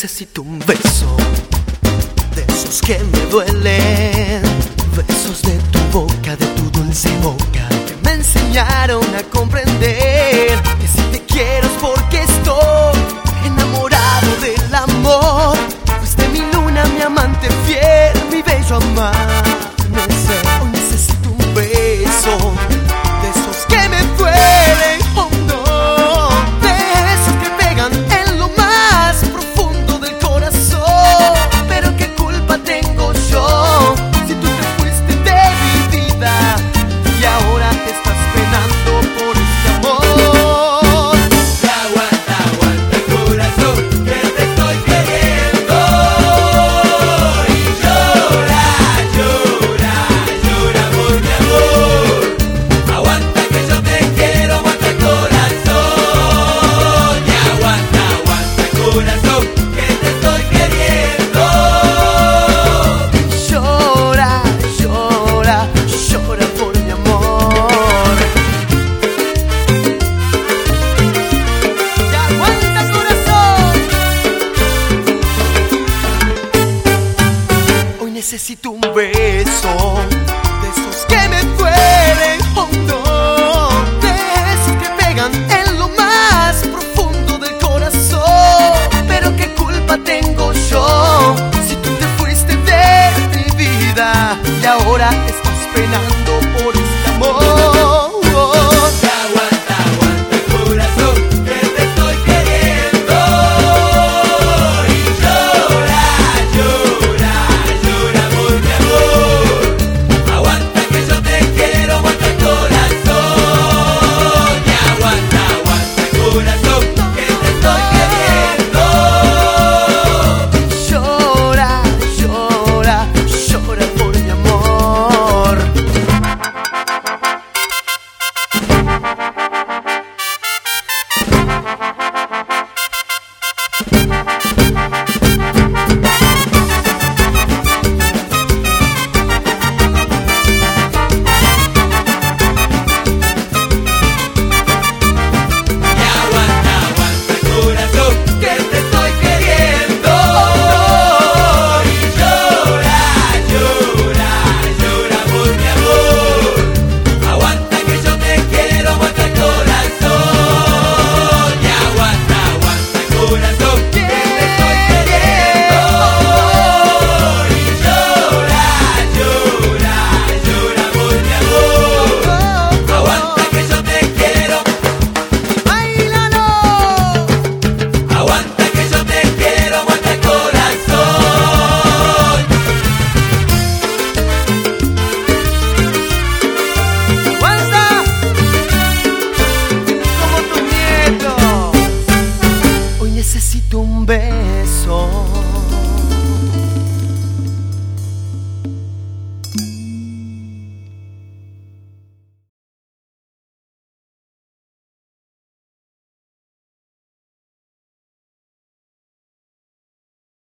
necesito un beso. De esos que me duelen, besos de tu boca, de tu dulce boca que me enseñaron a comprender. necesito un beso de esos que me duelen hondo, oh de esos que pegan en lo más profundo del corazón. Pero qué culpa tengo yo si tú te fuiste de mi vida y ahora estás penando.